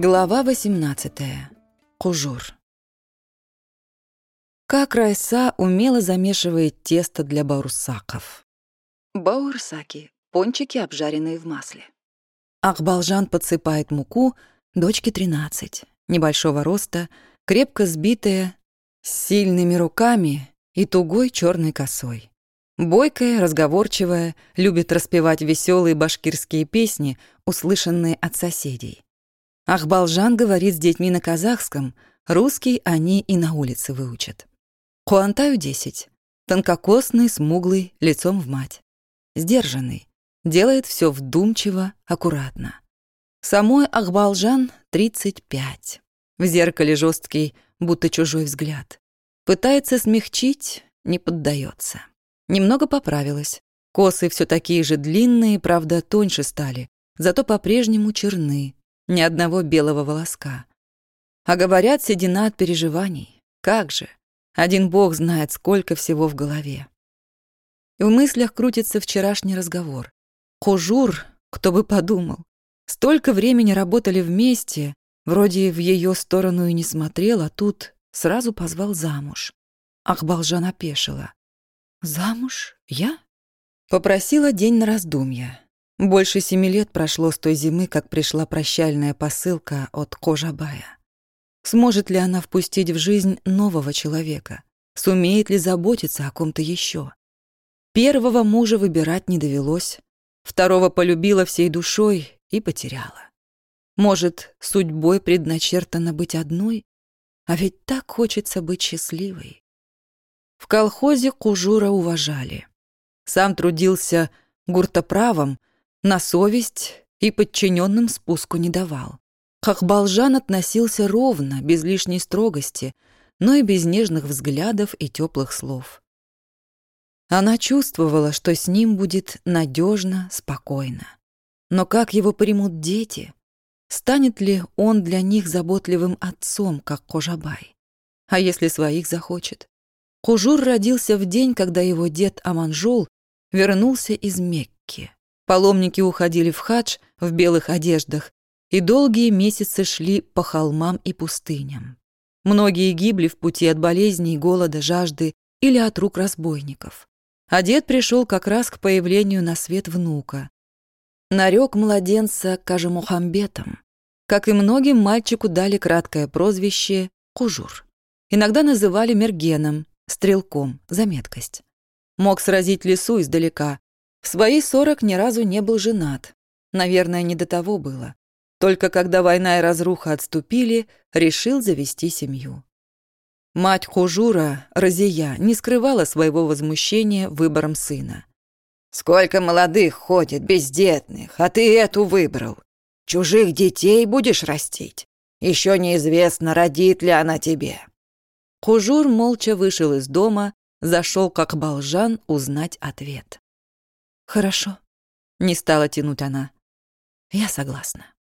Глава 18. Кужур. Как Райса умело замешивает тесто для баурсаков. Баурсаки — пончики, обжаренные в масле. Ахбалжан подсыпает муку, дочке 13, небольшого роста, крепко сбитая, с сильными руками и тугой черной косой. Бойкая, разговорчивая, любит распевать веселые башкирские песни, услышанные от соседей. Ахбалжан говорит с детьми на казахском, русский они и на улице выучат. Хуантаю 10. Тонкокосный, смуглый, лицом в мать. Сдержанный. Делает все вдумчиво, аккуратно. Самой Ахбалжан 35. В зеркале жесткий, будто чужой взгляд. Пытается смягчить, не поддается. Немного поправилась. Косы все такие же длинные, правда, тоньше стали, зато по-прежнему черны, ни одного белого волоска. А говорят, седина от переживаний. Как же? Один бог знает, сколько всего в голове. И в мыслях крутится вчерашний разговор. Хужур, кто бы подумал. Столько времени работали вместе, вроде в ее сторону и не смотрел, а тут сразу позвал замуж. Ахбалжан опешила. «Замуж? Я?» Попросила день на раздумья. Больше семи лет прошло с той зимы, как пришла прощальная посылка от Кожабая. Сможет ли она впустить в жизнь нового человека? Сумеет ли заботиться о ком-то еще? Первого мужа выбирать не довелось, второго полюбила всей душой и потеряла. Может, судьбой предначертано быть одной? А ведь так хочется быть счастливой. В колхозе Кужура уважали. Сам трудился гуртоправом, на совесть и подчиненным спуску не давал. Хахбалжан относился ровно, без лишней строгости, но и без нежных взглядов и теплых слов. Она чувствовала, что с ним будет надежно, спокойно. Но как его примут дети? Станет ли он для них заботливым отцом, как Кожабай? А если своих захочет? Кужур родился в день, когда его дед Аманжол вернулся из Мекки. Паломники уходили в хадж в белых одеждах, и долгие месяцы шли по холмам и пустыням. Многие гибли в пути от болезней, голода, жажды или от рук разбойников. А дед пришел как раз к появлению на свет внука. Нарек младенца Кажемухамбетом. Как и многим, мальчику дали краткое прозвище Кужур. Иногда называли Мергеном, стрелком, за меткость. Мог сразить лесу издалека. В свои сорок ни разу не был женат. Наверное, не до того было. Только когда война и разруха отступили, решил завести семью. Мать Хужура, Розия, не скрывала своего возмущения выбором сына. «Сколько молодых ходит, бездетных, а ты эту выбрал. Чужих детей будешь растить. Еще неизвестно, родит ли она тебе. Хужур молча вышел из дома, зашел как болжан узнать ответ. «Хорошо», — не стала тянуть она. «Я согласна».